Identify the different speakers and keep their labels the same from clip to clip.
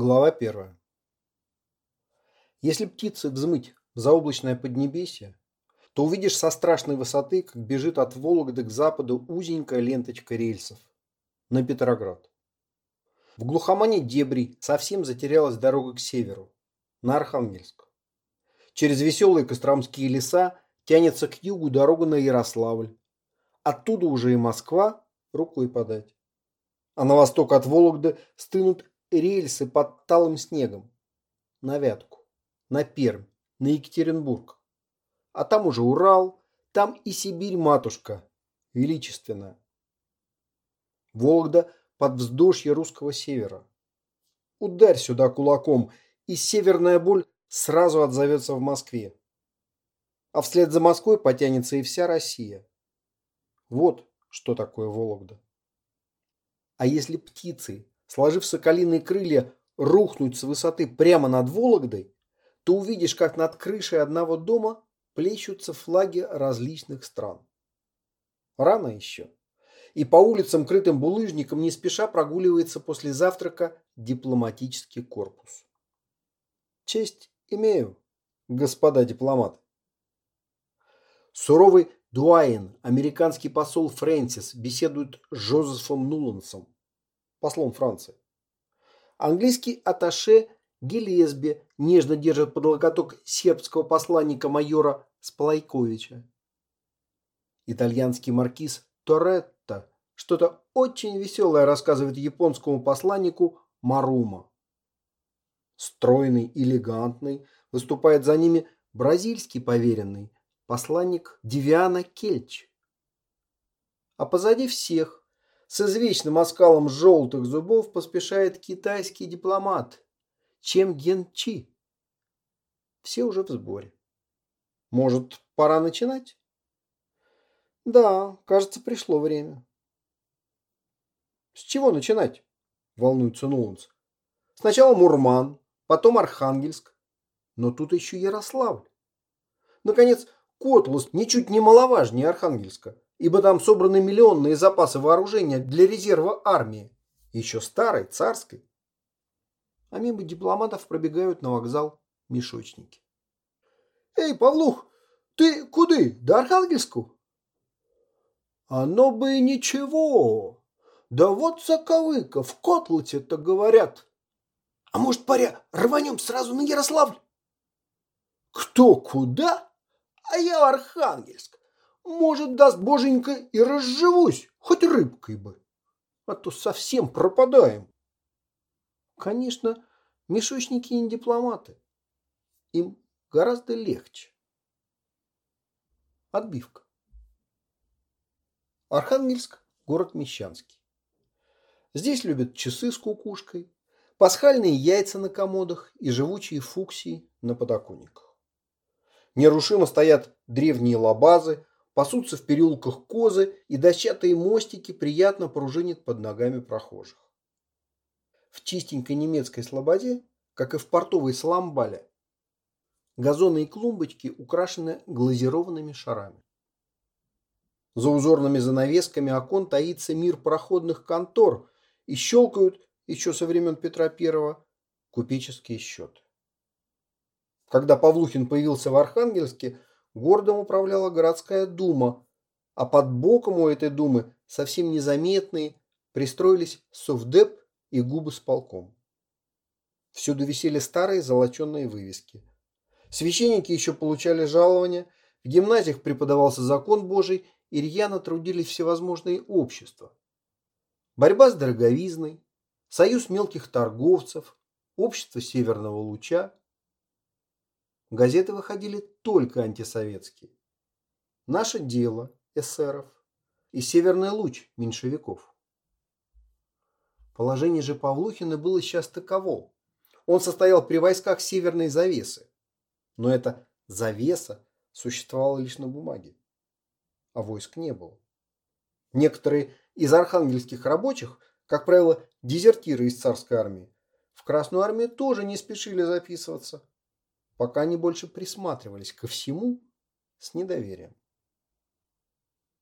Speaker 1: Глава первая. Если птицы взмыть в заоблачное поднебесье, то увидишь со страшной высоты, как бежит от Вологды к западу узенькая ленточка рельсов на Петроград. В глухомане дебри совсем затерялась дорога к северу, на Архангельск. Через веселые Костромские леса тянется к югу дорога на Ярославль. Оттуда уже и Москва рукой подать. А на восток от Вологды стынут рельсы под талым снегом. На Вятку, на Пермь, на Екатеринбург. А там уже Урал, там и Сибирь-матушка, величественная. Вологда под вздошье русского севера. Ударь сюда кулаком, и северная боль сразу отзовется в Москве. А вслед за Москвой потянется и вся Россия. Вот что такое Вологда. А если птицы сложив соколиные крылья, рухнуть с высоты прямо над Вологдой, то увидишь, как над крышей одного дома плещутся флаги различных стран. Рано еще. И по улицам, крытым булыжником, не спеша прогуливается после завтрака дипломатический корпус. Честь имею, господа дипломаты. Суровый Дуайн, американский посол Фрэнсис, беседует с Жозефом Нулансом, послом Франции. Английский аташе Гелесби нежно держит под локоток сербского посланника майора Сплайковича. Итальянский маркиз Торетто что-то очень веселое рассказывает японскому посланнику Марума. Стройный, элегантный, выступает за ними бразильский поверенный, посланник Девиана Кельч. А позади всех с извечным оскалом желтых зубов поспешает китайский дипломат Чем Ген Чи. Все уже в сборе. Может, пора начинать? Да, кажется, пришло время. С чего начинать? Волнуется Нуланс. Сначала Мурман, потом Архангельск, но тут еще Ярославль. Наконец, Котлас ничуть не маловажнее Архангельска ибо там собраны миллионные запасы вооружения для резерва армии, еще старой, царской. А мимо дипломатов пробегают на вокзал мешочники. «Эй, Павлух, ты куды? До Архангельску?» «Оно бы и ничего. Да вот заковыка, в Котлате-то говорят. А может, паря, рванем сразу на Ярославль?» «Кто куда? А я в Архангельск. Может, даст боженька, и разживусь, хоть рыбкой бы. А то совсем пропадаем. Конечно, мешочники не дипломаты. Им гораздо легче. Отбивка. Архангельск – город Мещанский. Здесь любят часы с кукушкой, пасхальные яйца на комодах и живучие фуксии на подоконниках. Нерушимо стоят древние лабазы, Пасутся в переулках козы, и дощатые мостики приятно пружинят под ногами прохожих. В чистенькой немецкой слободе, как и в портовой Саламбале, газоны и клумбочки украшены глазированными шарами. За узорными занавесками окон таится мир проходных контор и щелкают, еще со времен Петра I, купеческие счеты. Когда Павлухин появился в Архангельске, Городом управляла городская дума, а под боком у этой думы, совсем незаметные, пристроились совдеп и губы с полком. Всюду висели старые золоченные вывески. Священники еще получали жалования, в гимназиях преподавался закон Божий, и рьяно трудились всевозможные общества. Борьба с дороговизной, союз мелких торговцев, общество Северного Луча, Газеты выходили только антисоветские. Наше дело эсеров и Северный луч меньшевиков. Положение же Павлухина было сейчас таково. Он состоял при войсках Северной завесы. Но эта завеса существовала лишь на бумаге. А войск не было. Некоторые из архангельских рабочих, как правило, дезертиры из царской армии, в Красную армию тоже не спешили записываться пока они больше присматривались ко всему с недоверием.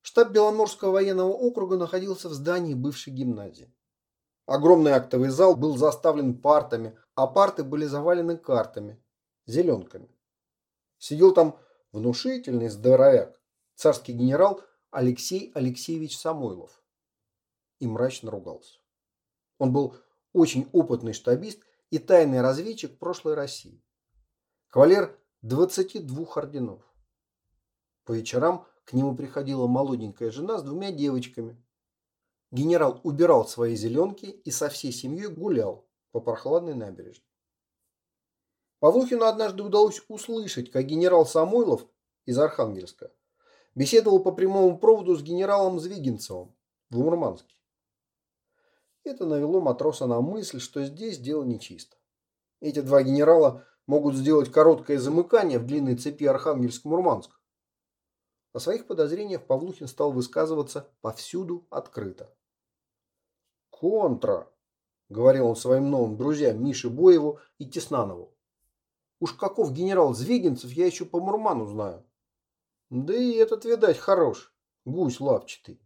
Speaker 1: Штаб Беломорского военного округа находился в здании бывшей гимназии. Огромный актовый зал был заставлен партами, а парты были завалены картами, зеленками. Сидел там внушительный здоровяк, царский генерал Алексей Алексеевич Самойлов. И мрачно ругался. Он был очень опытный штабист и тайный разведчик прошлой России. Кавалер 22 орденов. По вечерам к нему приходила молоденькая жена с двумя девочками. Генерал убирал свои зеленки и со всей семьей гулял по прохладной набережной. Павлухину однажды удалось услышать, как генерал Самойлов из Архангельска беседовал по прямому проводу с генералом Звигинцевым в Мурманске. Это навело матроса на мысль, что здесь дело нечисто. Эти два генерала могут сделать короткое замыкание в длинной цепи Архангельск-Мурманск. О своих подозрениях Павлухин стал высказываться повсюду открыто. «Контра», — говорил он своим новым друзьям Мише Боеву и Теснанову. «Уж каков генерал Звегинцев я еще по Мурману знаю. Да и этот, видать, хорош, гусь лапчатый».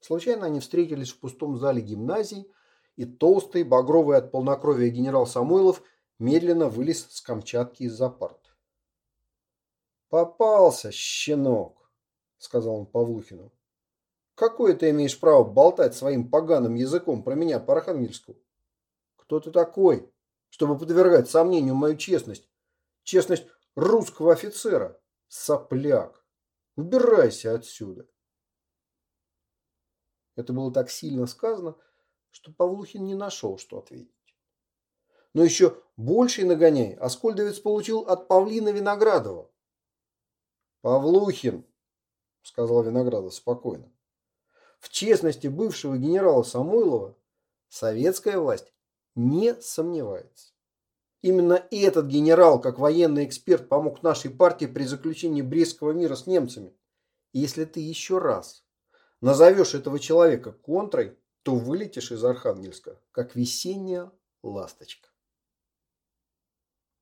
Speaker 1: Случайно они встретились в пустом зале гимназии, и толстый, багровый от полнокровия генерал Самойлов медленно вылез с Камчатки из-за парт. «Попался, щенок», — сказал он Павлухину. «Какое ты имеешь право болтать своим поганым языком про меня по? Кто ты такой, чтобы подвергать сомнению мою честность? Честность русского офицера? Сопляк! Убирайся отсюда!» Это было так сильно сказано, что Павлухин не нашел, что ответить. Но еще больший нагоняй Аскольдовец получил от Павлина Виноградова, «Павлухин», – сказал Виноградов спокойно, – «в честности бывшего генерала Самойлова советская власть не сомневается. Именно этот генерал, как военный эксперт, помог нашей партии при заключении Брестского мира с немцами. Если ты еще раз назовешь этого человека контрой, то вылетишь из Архангельска, как весенняя ласточка.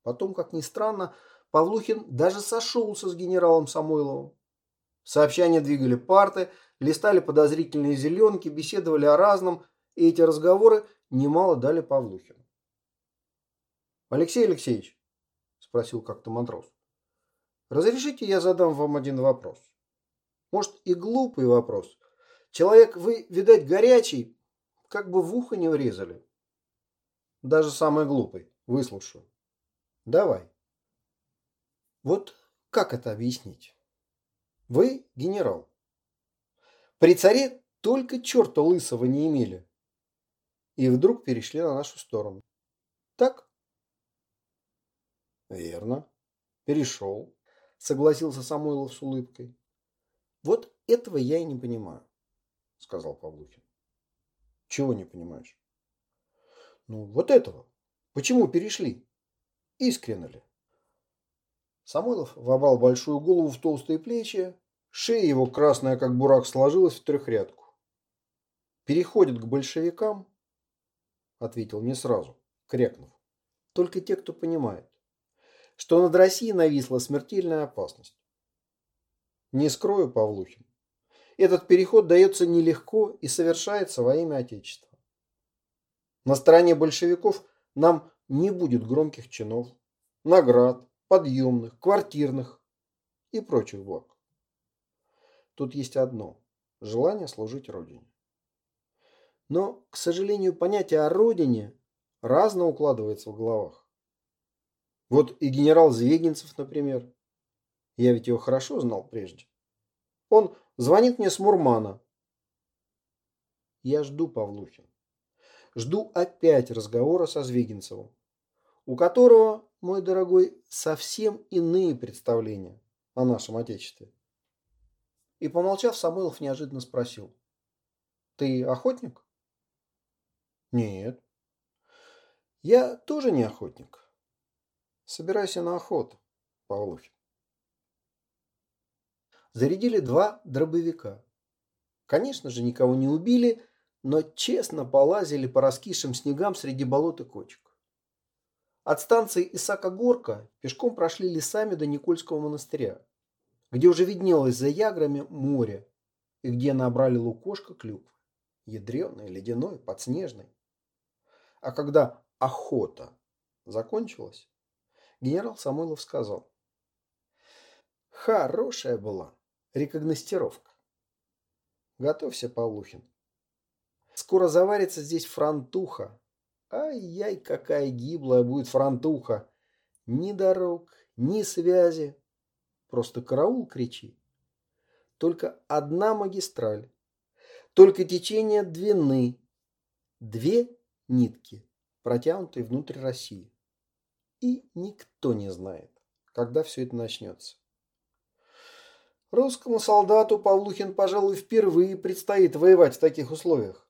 Speaker 1: Потом, как ни странно, Павлухин даже сошелся с генералом Самойловым. Сообщания двигали парты, листали подозрительные зеленки, беседовали о разном, и эти разговоры немало дали Павлухину. «Алексей Алексеевич», – спросил как-то матрос, – «разрешите я задам вам один вопрос? Может и глупый вопрос. Человек вы, видать, горячий, как бы в ухо не врезали». «Даже самый глупый. Выслушаю». «Давай». Вот как это объяснить? Вы генерал. При царе только черта лысого не имели. И вдруг перешли на нашу сторону. Так? Верно. Перешел. Согласился Самойлов с улыбкой. Вот этого я и не понимаю, сказал Павлухин. Чего не понимаешь? Ну, вот этого. Почему перешли? Искренне ли? Самойлов вобрал большую голову в толстые плечи, шея его красная, как бурак, сложилась в трехрядку. «Переходят к большевикам?» – ответил не сразу, крякнув. «Только те, кто понимает, что над Россией нависла смертельная опасность. Не скрою, Павлухин, этот переход дается нелегко и совершается во имя Отечества. На стороне большевиков нам не будет громких чинов, наград, подъемных, квартирных и прочих благ. Тут есть одно – желание служить Родине. Но, к сожалению, понятие о Родине разно укладывается в головах. Вот и генерал Звегинцев, например. Я ведь его хорошо знал прежде. Он звонит мне с Мурмана. Я жду Павлухин. Жду опять разговора со Звегинцевым, у которого мой дорогой, совсем иные представления о нашем Отечестве. И, помолчав, Самойлов неожиданно спросил. Ты охотник? Нет. Я тоже не охотник. Собирайся на охоту, Павлухин. Зарядили два дробовика. Конечно же, никого не убили, но честно полазили по раскисшим снегам среди болот и кочек. От станции Исака-Горка пешком прошли лесами до Никольского монастыря, где уже виднелось за яграми море и где набрали лукошко клюквы. ядреный, ледяной, подснежный. А когда охота закончилась, генерал Самойлов сказал. Хорошая была рекогностировка. Готовься, Павлухин. Скоро заварится здесь фронтуха. Ай-яй, какая гиблая будет фронтуха. Ни дорог, ни связи. Просто караул кричи. Только одна магистраль. Только течение длины. Две нитки, протянутые внутрь России. И никто не знает, когда все это начнется. Русскому солдату Павлухин, пожалуй, впервые предстоит воевать в таких условиях.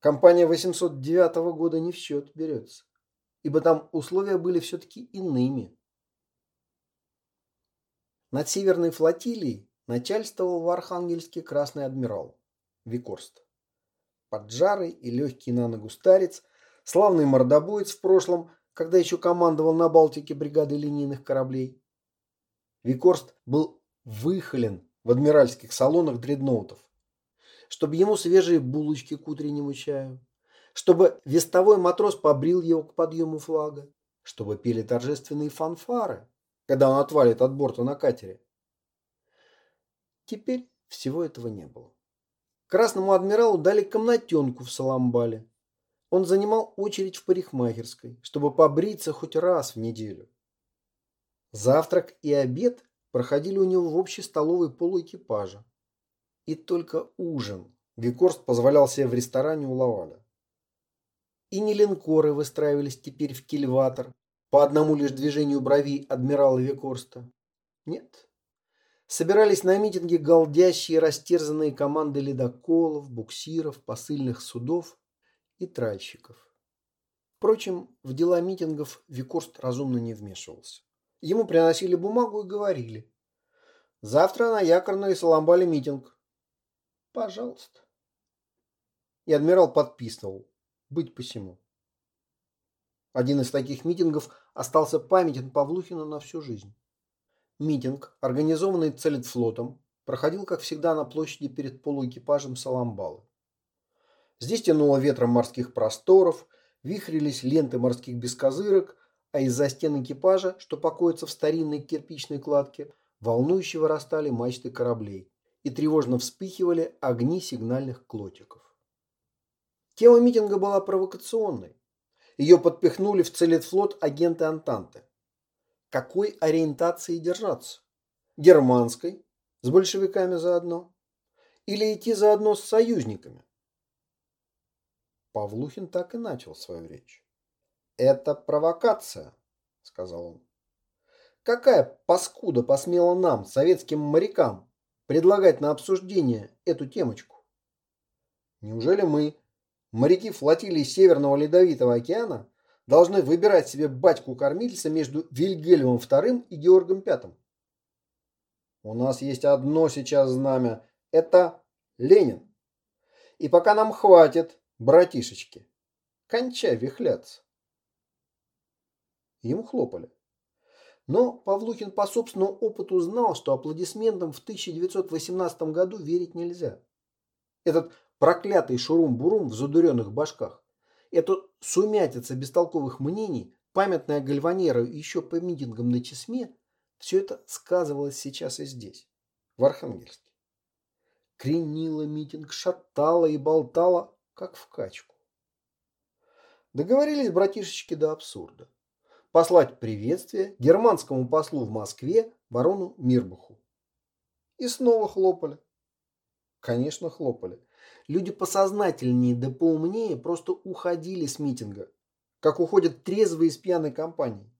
Speaker 1: Компания 809 года не в счет берется, ибо там условия были все-таки иными. Над Северной флотилией начальствовал в Архангельске красный адмирал Викорст. Поджарый и легкий на ногу старец, славный мордобоец в прошлом, когда еще командовал на Балтике бригадой линейных кораблей. Викорст был выхолен в адмиральских салонах дредноутов чтобы ему свежие булочки к утреннему чаю, чтобы вестовой матрос побрил его к подъему флага, чтобы пели торжественные фанфары, когда он отвалит от борта на катере. Теперь всего этого не было. Красному адмиралу дали комнатенку в Саламбале. Он занимал очередь в парикмахерской, чтобы побриться хоть раз в неделю. Завтрак и обед проходили у него в общей столовой полуэкипажа и только ужин Викорст позволял себе в ресторане у Лаваля. И не линкоры выстраивались теперь в кильватор по одному лишь движению бровей адмирала Викорста. Нет. Собирались на митинге голдящие растерзанные команды ледоколов, буксиров, посыльных судов и тральщиков. Впрочем, в дела митингов Викорст разумно не вмешивался. Ему приносили бумагу и говорили. Завтра на якорной Саламбале митинг. Пожалуйста. И адмирал подписывал. Быть посему. Один из таких митингов остался памятен Павлухину на всю жизнь. Митинг, организованный Целитфлотом, проходил, как всегда, на площади перед полуэкипажем Саламбалы. Здесь тянуло ветром морских просторов, вихрились ленты морских бескозырок, а из-за стен экипажа, что покоится в старинной кирпичной кладке, волнующе вырастали мачты кораблей и тревожно вспыхивали огни сигнальных клотиков. Тема митинга была провокационной. Ее подпихнули в Целетфлот агенты Антанты. Какой ориентации держаться? Германской, с большевиками заодно? Или идти заодно с союзниками? Павлухин так и начал свою речь. «Это провокация», — сказал он. «Какая паскуда посмела нам, советским морякам, предлагать на обсуждение эту темочку? Неужели мы, моряки флотилии Северного Ледовитого океана, должны выбирать себе батьку-кормильца между Вильгельмом II и Георгом V? У нас есть одно сейчас знамя – это Ленин. И пока нам хватит, братишечки, кончай вихляться. Ему хлопали. Но Павлухин по собственному опыту знал, что аплодисментам в 1918 году верить нельзя. Этот проклятый шурум-бурум в задуренных башках, эту сумятица бестолковых мнений, памятная Гальванера еще по митингам на Чесме, все это сказывалось сейчас и здесь, в Архангельске. Кренила митинг, шатала и болтала, как в качку. Договорились братишечки до абсурда послать приветствие германскому послу в Москве барону Мирбаху. И снова хлопали. Конечно, хлопали. Люди посознательнее да поумнее просто уходили с митинга, как уходят трезвые из пьяной компании.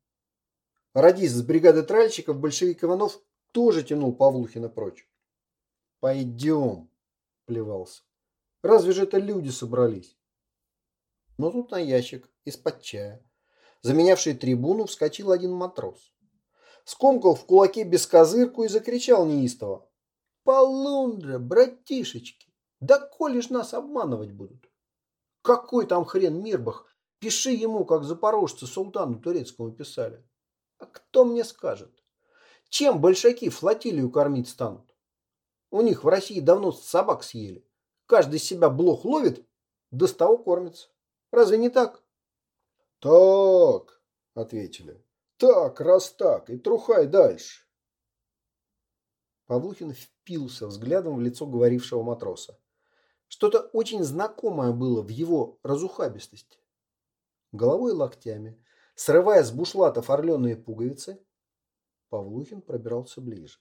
Speaker 1: Радист с бригады тральщиков большевик Иванов тоже тянул Павлухина прочь. «Пойдем», – плевался. «Разве же это люди собрались?» Но тут на ящик из-под чая заменявший трибуну, вскочил один матрос. Скомкал в кулаке бескозырку и закричал неистово. «Полундра, братишечки, да коли ж нас обманывать будут? Какой там хрен Мирбах? Пиши ему, как запорожцы султану турецкому писали. А кто мне скажет? Чем большаки флотилию кормить станут? У них в России давно собак съели. каждый себя блох ловит, да с того кормится. Разве не так? Так, ответили. Так, раз так, и трухай дальше. Павлухин впился взглядом в лицо говорившего матроса. Что-то очень знакомое было в его разухабистости. Головой и локтями, срывая с бушлатов орленые пуговицы, Павлухин пробирался ближе.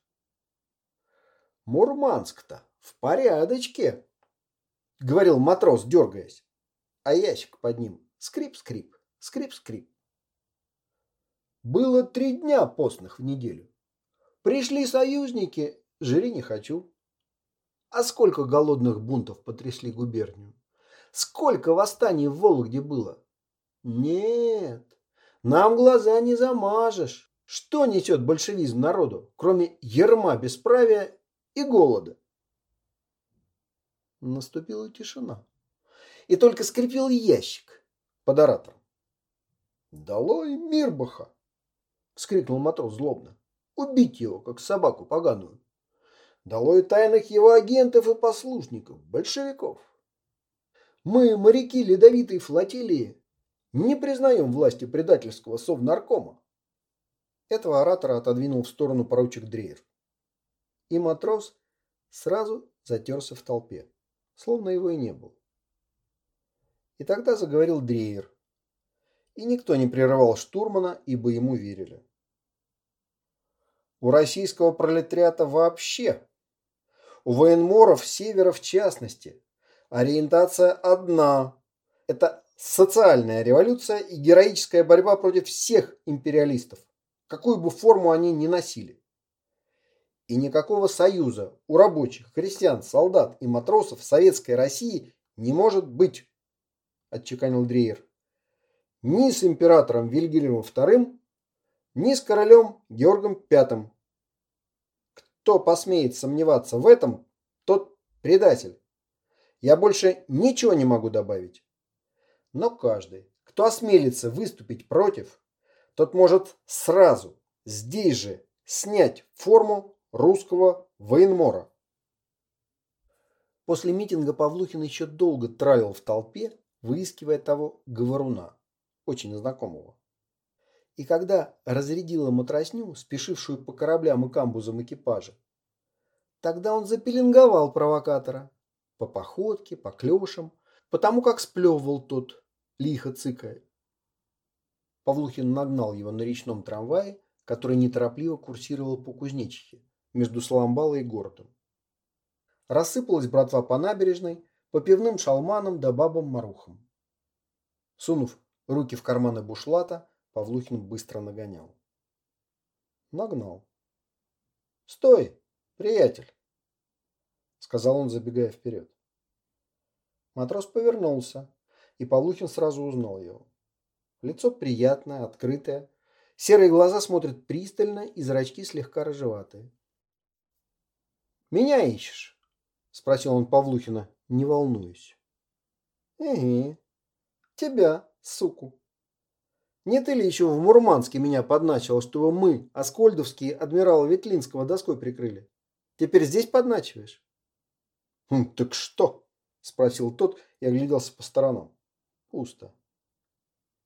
Speaker 1: «Мурманск-то в порядочке!» — говорил матрос, дергаясь. А ящик под ним скрип-скрип, скрип-скрип. Было три дня постных в неделю. Пришли союзники, жри не хочу. А сколько голодных бунтов потрясли губернию? Сколько восстаний в Вологде было? Нет, нам глаза не замажешь. Что несет большевизм народу, кроме ерма бесправия и голода? Наступила тишина. И только скрипел ящик под оратором. «Долой Мирбаха!» — вскрикнул матрос злобно. «Убить его, как собаку поганую!» Долой тайных его агентов и послушников, большевиков. Мы, моряки ледовитой флотилии, не признаем власти предательского совнаркома. Этого оратора отодвинул в сторону поручик Дрейер. И матрос сразу затерся в толпе, словно его и не было. И тогда заговорил Дрейер. И никто не прерывал штурмана, ибо ему верили. У российского пролетариата вообще у военморов Севера в частности ориентация одна. Это социальная революция и героическая борьба против всех империалистов, какую бы форму они ни носили. И никакого союза у рабочих, крестьян, солдат и матросов советской России не может быть, отчеканил Дрейер. Ни с императором Вильгельмом II, ни с королем Георгом V, кто посмеет сомневаться в этом, тот предатель. Я больше ничего не могу добавить. Но каждый, кто осмелится выступить против, тот может сразу, здесь же, снять форму русского военмора. После митинга Павлухин еще долго травил в толпе, выискивая того говоруна, очень знакомого. И когда разрядила матросню, спешившую по кораблям и камбузам экипажа, тогда он запеленговал провокатора. По походке, по клешам, потому как сплевывал тот, лихо цыкая. Павлухин нагнал его на речном трамвае, который неторопливо курсировал по Кузнечихе, между Соломбалой и городом. Рассыпалась братва по набережной, по пивным шалманам да бабам-марухам. Сунув руки в карманы бушлата, Павлухин быстро нагонял. Нагнал. «Стой, приятель!» Сказал он, забегая вперед. Матрос повернулся, и Павлухин сразу узнал его. Лицо приятное, открытое. Серые глаза смотрят пристально, и зрачки слегка рыжеватые. «Меня ищешь?» – спросил он Павлухина, не волнуясь. «Угу. Тебя, суку. Не ты ли еще в Мурманске меня подначил, чтобы мы, Аскольдовские, адмирала Ветлинского доской прикрыли? Теперь здесь подначиваешь?» «Хм, «Так что?» – спросил тот и огляделся по сторонам. Пусто.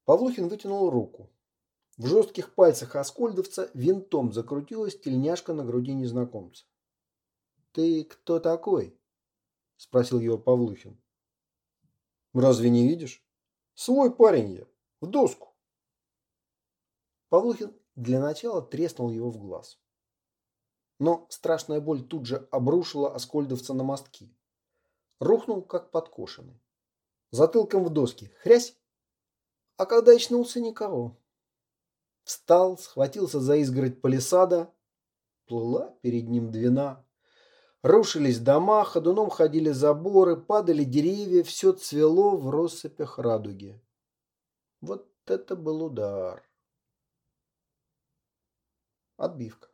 Speaker 1: Павлухин вытянул руку. В жестких пальцах Аскольдовца винтом закрутилась тельняшка на груди незнакомца. «Ты кто такой?» – спросил его Павлухин. «Разве не видишь? Свой парень я, в доску». Павлухин для начала треснул его в глаз. Но страшная боль тут же обрушила Аскольдовца на мостки. Рухнул, как подкошенный. Затылком в доски. Хрясь! А когда очнулся, никого. Встал, схватился за изгородь палисада. Плыла перед ним двина. Рушились дома, ходуном ходили заборы, падали деревья, все цвело в россыпях радуги. Вот это был удар. Отбивка.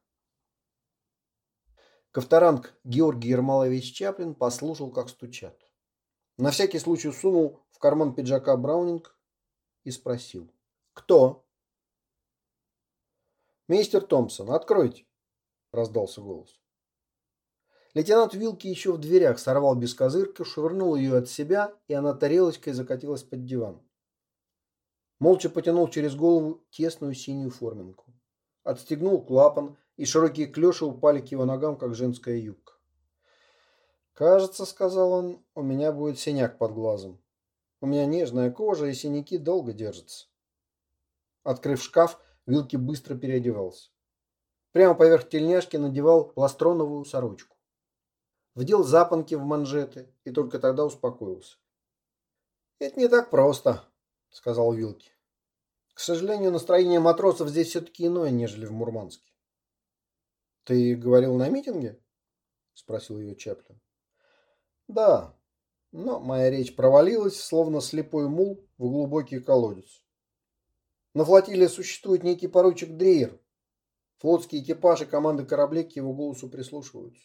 Speaker 1: Ковторанг Георгий Ермолович Чаплин послушал, как стучат. На всякий случай сунул в карман пиджака Браунинг и спросил. «Кто?» «Мистер Томпсон, откройте!» – раздался голос. Лейтенант Вилки еще в дверях сорвал бескозырку, швырнул ее от себя, и она тарелочкой закатилась под диван. Молча потянул через голову тесную синюю форминку. Отстегнул клапан, и широкие клеши упали к его ногам, как женская юбка. «Кажется, — сказал он, — у меня будет синяк под глазом. У меня нежная кожа, и синяки долго держатся». Открыв шкаф, Вилки быстро переодевался. Прямо поверх тельняшки надевал пластроновую сорочку вдел запонки в манжеты и только тогда успокоился. «Это не так просто», — сказал Вилки. «К сожалению, настроение матросов здесь все-таки иное, нежели в Мурманске». «Ты говорил на митинге?» — спросил ее Чаплин. «Да, но моя речь провалилась, словно слепой мул в глубокий колодец. На флотилии существует некий поручик Дрейер. Флотские экипажи команды кораблей к его голосу прислушиваются.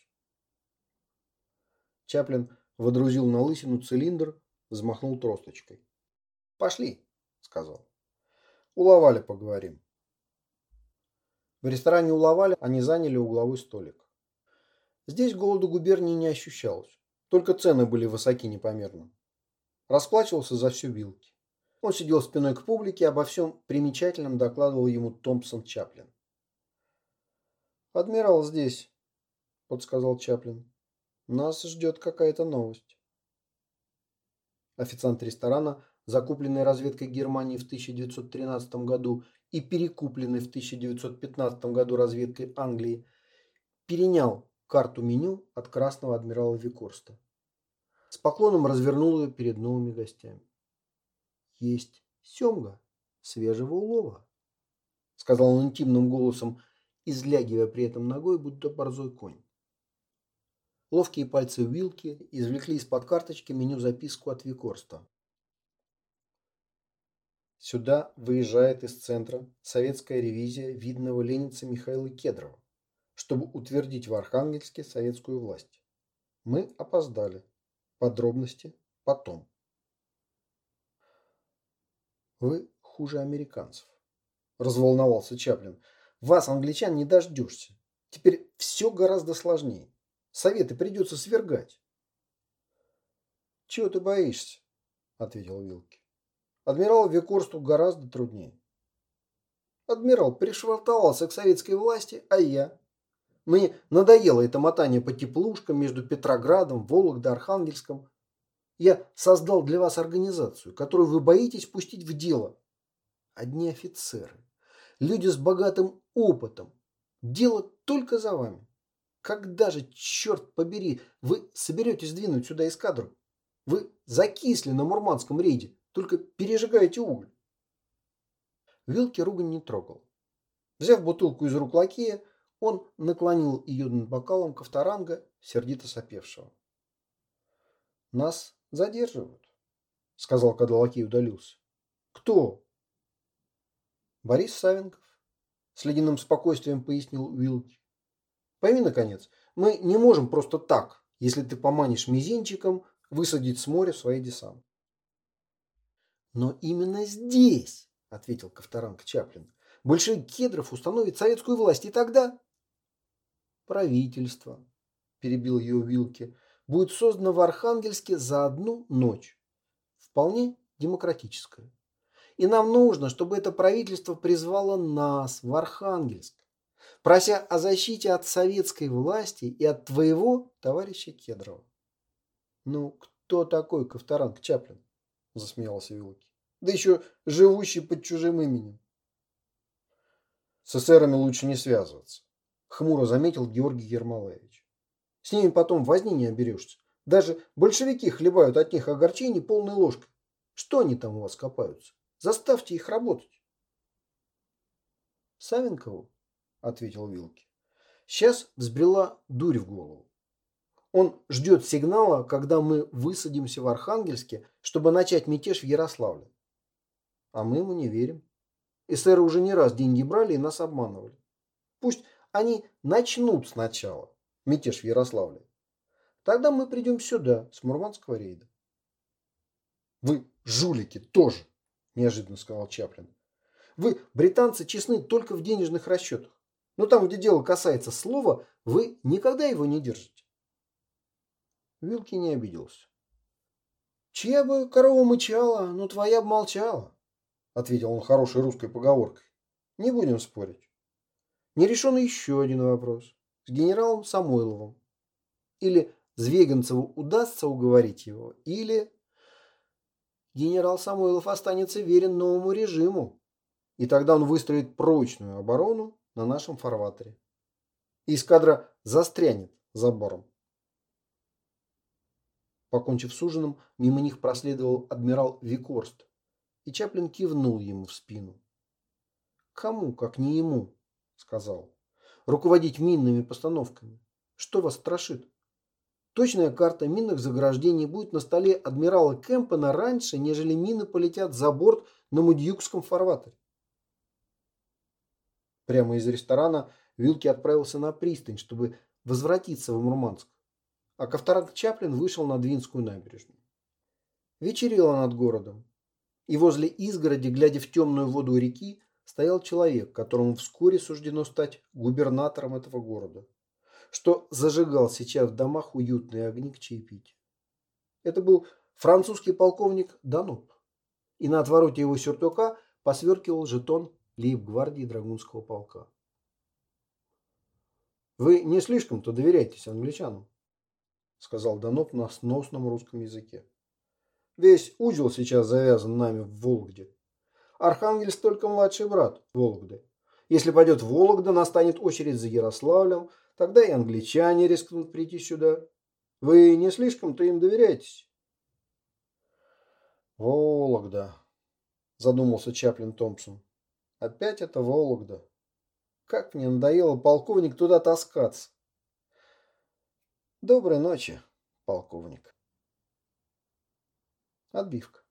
Speaker 1: Чаплин водрузил на лысину цилиндр, взмахнул тросточкой. «Пошли», — сказал. «У Лаваля поговорим». В ресторане у Лаваля они заняли угловой столик. Здесь голода губернии не ощущалось, только цены были высоки непомерно. Расплачивался за всю вилки. Он сидел спиной к публике, обо всем примечательном докладывал ему Томпсон Чаплин. «Адмирал здесь», — подсказал Чаплин. Нас ждет какая-то новость. Официант ресторана, закупленный разведкой Германии в 1913 году и перекупленный в 1915 году разведкой Англии, перенял карту меню от красного адмирала Викорста. С поклоном развернул ее перед новыми гостями. «Есть семга свежего улова», — сказал он интимным голосом, излягивая при этом ногой, будто борзой конь. Ловкие пальцы Вилки извлекли из-под карточки меню записку от Викорста. Сюда выезжает из центра советская ревизия видного ленинца Михаила Кедрова, чтобы утвердить в Архангельске советскую власть. Мы опоздали. Подробности потом. Вы хуже американцев. Разволновался Чаплин. Вас, англичан, не дождешься. Теперь все гораздо сложнее. Советы придется свергать. Чего ты боишься? Ответил Вилки. Адмирал Викорсту гораздо труднее. Адмирал пришвартовался к советской власти, а я? Мне надоело это мотание по теплушкам между Петроградом, Вологдой, Архангельском. Я создал для вас организацию, которую вы боитесь пустить в дело. Одни офицеры, люди с богатым опытом. Дело только за вами. Когда же, черт побери, вы соберетесь двинуть сюда эскадру? Вы закисли на мурманском рейде, только пережигаете уголь. Вилки ругань не трогал. Взяв бутылку из рук лакея, он наклонил ее над бокалом ковторанга, сердито сопевшего. «Нас задерживают», — сказал, когда лакей удалился. «Кто?» «Борис Савенков», — с ледяным спокойствием пояснил Вилки. Пойми, наконец, мы не можем просто так, если ты поманишь мизинчиком, высадить с моря свои десанты. Но именно здесь, ответил Ковторанг Чаплин, большой Кедров установит советскую власть, и тогда правительство, перебил ее Вилки, будет создано в Архангельске за одну ночь. Вполне демократическое. И нам нужно, чтобы это правительство призвало нас в Архангельск прося о защите от советской власти и от твоего товарища Кедрова. Ну, кто такой Ковторанг Чаплин? Засмеялся Вилки. Да еще живущий под чужим именем. С эсерами лучше не связываться, хмуро заметил Георгий Ермолаевич. С ними потом возни не оберешься. Даже большевики хлебают от них огорчений полной ложкой. Что они там у вас копаются? Заставьте их работать. Савенкову ответил Вилки. Сейчас взбрела дурь в голову. Он ждет сигнала, когда мы высадимся в Архангельске, чтобы начать мятеж в Ярославле. А мы ему не верим. Эсеры уже не раз деньги брали и нас обманывали. Пусть они начнут сначала мятеж в Ярославле. Тогда мы придем сюда, с Мурманского рейда. Вы жулики тоже, неожиданно сказал Чаплин. Вы, британцы, честны только в денежных расчетах. Но там, где дело касается слова, вы никогда его не держите. Вилки не обиделся. «Чья бы корова мычала, но твоя бы молчала», — ответил он хорошей русской поговоркой. «Не будем спорить. Не решен еще один вопрос. С генералом Самойловым. Или Звеганцеву удастся уговорить его, или генерал Самойлов останется верен новому режиму, и тогда он выстроит прочную оборону на нашем фарватере. И эскадра застрянет забором. Покончив с ужином, мимо них проследовал адмирал Викорст, и Чаплин кивнул ему в спину. «Кому, как не ему?» — сказал. «Руководить минными постановками. Что вас страшит? Точная карта минных заграждений будет на столе адмирала Кэмпена раньше, нежели мины полетят за борт на Мудьюкском фарватере». Прямо из ресторана Вилки отправился на пристань, чтобы возвратиться в Мурманск а Ковторанг Чаплин вышел на Двинскую набережную. Вечерело над городом, и возле изгороди, глядя в темную воду реки, стоял человек, которому вскоре суждено стать губернатором этого города, что зажигал сейчас в домах уютные огни к чаепитию. Это был французский полковник Дануп, и на отвороте его сюртука посверкивал жетон лейб-гвардии Драгунского полка. Вы не слишком-то доверяетесь англичанам, сказал Даноп на сносном русском языке. Весь узел сейчас завязан нами в Вологде. Архангельск только младший брат Вологды. Если пойдет Вологда, настанет очередь за Ярославлем, тогда и англичане рискнут прийти сюда. Вы не слишком-то им доверяетесь? Вологда, задумался Чаплин Томпсон. Опять это Вологда. Как мне надоело полковник туда таскаться. Доброй ночи, полковник. Отбивка.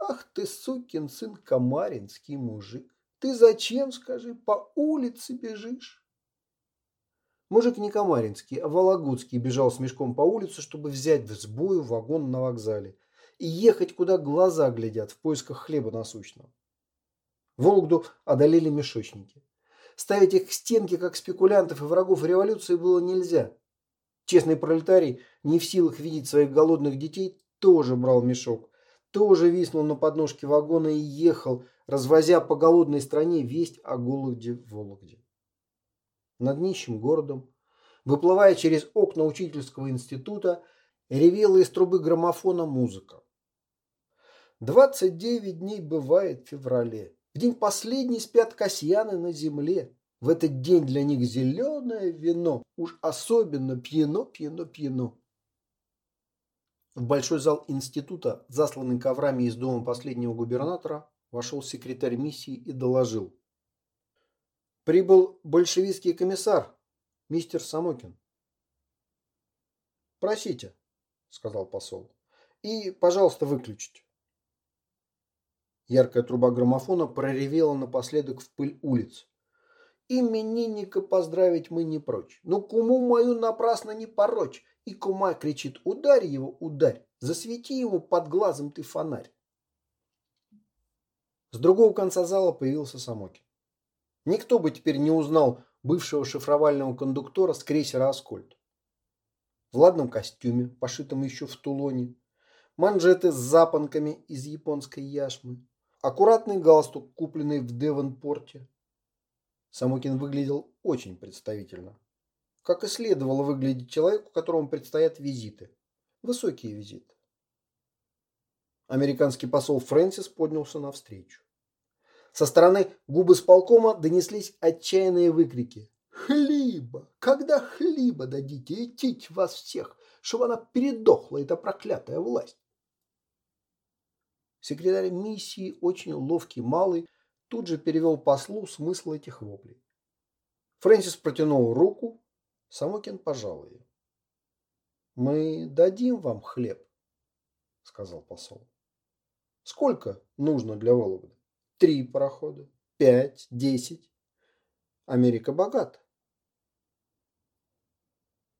Speaker 1: Ах ты, сукин сын, комаринский мужик. Ты зачем, скажи, по улице бежишь? Мужик не Комаринский, а Вологодский бежал с мешком по улице, чтобы взять в сбою вагон на вокзале и ехать, куда глаза глядят, в поисках хлеба насущного. Вологду одолели мешочники. Ставить их к стенке, как спекулянтов и врагов революции, было нельзя. Честный пролетарий, не в силах видеть своих голодных детей, тоже брал мешок, тоже виснул на подножке вагона и ехал, развозя по голодной стране весть о голоде в Вологде. Над нищим городом, выплывая через окна учительского института, ревела из трубы граммофона музыка. 29 дней бывает в феврале. В день последний спят касьяны на земле. В этот день для них зеленое вино. Уж особенно пьяно, пьяно, пьяно. В большой зал института, засланный коврами из дома последнего губернатора, вошел секретарь миссии и доложил. Прибыл большевистский комиссар, мистер Самокин. «Просите», — сказал посол. «И, пожалуйста, выключите». Яркая труба граммофона проревела напоследок в пыль улиц. Именинника поздравить мы не прочь. Но куму мою напрасно не порочь. И кума кричит, ударь его, ударь. Засвети ему под глазом ты фонарь. С другого конца зала появился Самокин. Никто бы теперь не узнал бывшего шифровального кондуктора с крейсера «Аскольд». В ладном костюме, пошитом еще в Тулоне, манжеты с запонками из японской яшмы, Аккуратный галстук, купленный в Девонпорте. Самокин выглядел очень представительно. Как и следовало выглядеть человеку, которому предстоят визиты. Высокие визиты. Американский посол Фрэнсис поднялся навстречу. Со стороны губы сполкома донеслись отчаянные выкрики. «Хлиба! Когда хлиба дадите? Идите вас всех, чтобы она передохла, эта проклятая власть!» Секретарь миссии, очень ловкий малый, тут же перевел послу смысл этих воплей. Фрэнсис протянул руку, Самокин пожал ее. «Мы дадим вам хлеб», — сказал посол. «Сколько нужно для Вологды? Три парохода? Пять? Десять? Америка богата».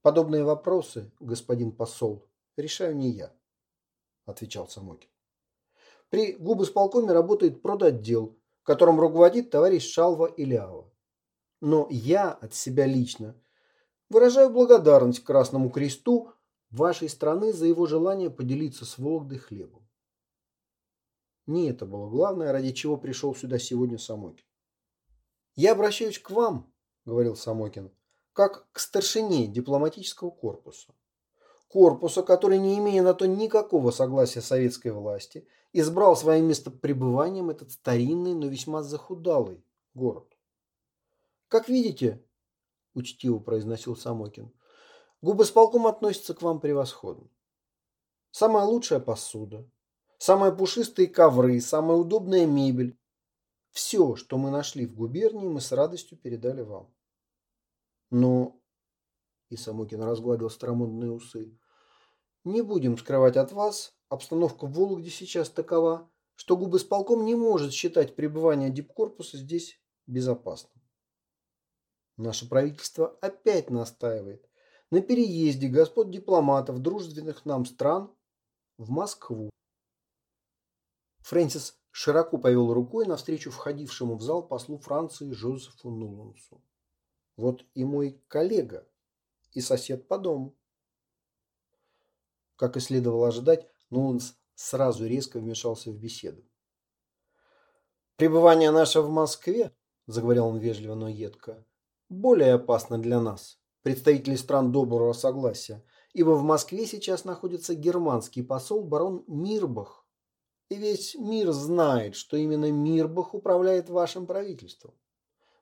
Speaker 1: «Подобные вопросы, господин посол, решаю не я», — отвечал Самокин. При губосполкоме работает продотдел, которым руководит товарищ Шалва Иляова. Но я от себя лично Выражаю благодарность Красному Кресту вашей страны за его желание поделиться с Вологдой хлебом. Не это было главное, ради чего пришел сюда сегодня Самокин. «Я обращаюсь к вам», – говорил Самокин, – «как к старшине дипломатического корпуса. Корпуса, который, не имея на то никакого согласия советской власти, избрал своим местопребыванием этот старинный, но весьма захудалый город. Как видите, учтиво произносил Самокин. Губосполком относится к вам превосходно. Самая лучшая посуда, самые пушистые ковры, самая удобная мебель. Все, что мы нашли в губернии, мы с радостью передали вам. Но, и Самокин разгладил старомодные усы, не будем скрывать от вас, обстановка в Вологде сейчас такова, что губосполком не может считать пребывание дипкорпуса здесь безопасным. Наше правительство опять настаивает на переезде господ дипломатов дружественных нам стран в Москву. Фрэнсис широко повел рукой навстречу входившему в зал послу Франции Жозефу Нулансу. Вот и мой коллега, и сосед по дому. Как и следовало ожидать, Нуланс сразу резко вмешался в беседу. «Пребывание наше в Москве, — заговорил он вежливо, но едко, более опасно для нас, представителей стран доброго согласия, ибо в Москве сейчас находится германский посол барон Мирбах. И весь мир знает, что именно Мирбах управляет вашим правительством.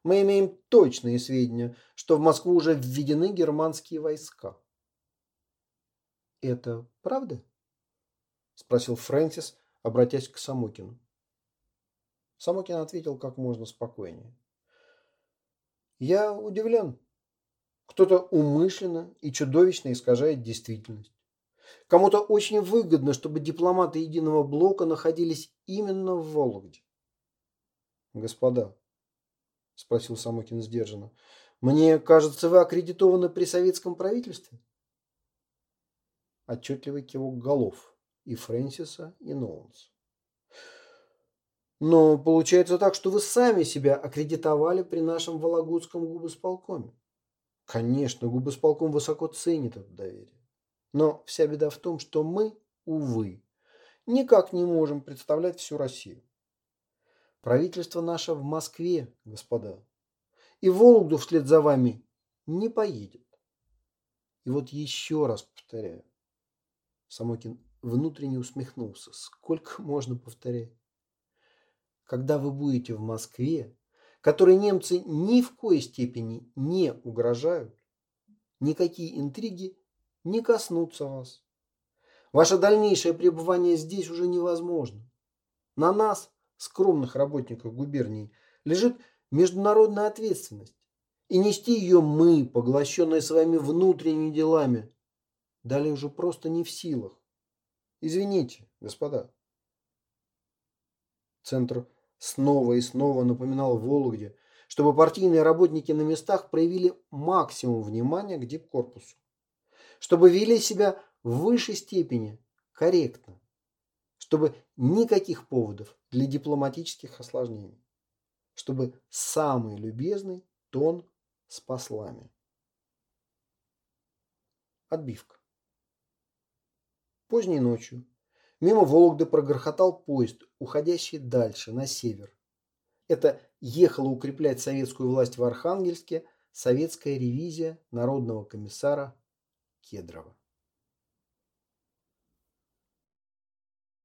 Speaker 1: Мы имеем точные сведения, что в Москву уже введены германские войска. «Это правда?» – спросил Фрэнсис, обратясь к Самокину. Самокин ответил как можно спокойнее. Я удивлен. Кто-то умышленно и чудовищно искажает действительность. Кому-то очень выгодно, чтобы дипломаты единого блока находились именно в Вологде. Господа, спросил Самокин сдержанно, мне кажется, вы аккредитованы при советском правительстве? Отчетливый кивок голов и Фрэнсиса, и Ноунс. Но получается так, что вы сами себя аккредитовали при нашем Вологодском губосполкоме. Конечно, губосполком высоко ценит это доверие. Но вся беда в том, что мы, увы, никак не можем представлять всю Россию. Правительство наше в Москве, господа. И Вологду вслед за вами не поедет. И вот еще раз повторяю. Самокин внутренне усмехнулся. Сколько можно повторять? когда вы будете в Москве, которой немцы ни в коей степени не угрожают, никакие интриги не коснутся вас. Ваше дальнейшее пребывание здесь уже невозможно. На нас, скромных работников губернии, лежит международная ответственность. И нести ее мы, поглощенные своими внутренними делами, далее уже просто не в силах. Извините, господа. Центр снова и снова напоминал Вологде, чтобы партийные работники на местах проявили максимум внимания к дипкорпусу, чтобы вели себя в высшей степени корректно, чтобы никаких поводов для дипломатических осложнений, чтобы самый любезный тон с послами. Отбивка. Поздней ночью Мимо Вологды прогрохотал поезд, уходящий дальше, на север. Это ехала укреплять советскую власть в Архангельске советская ревизия народного комиссара Кедрова.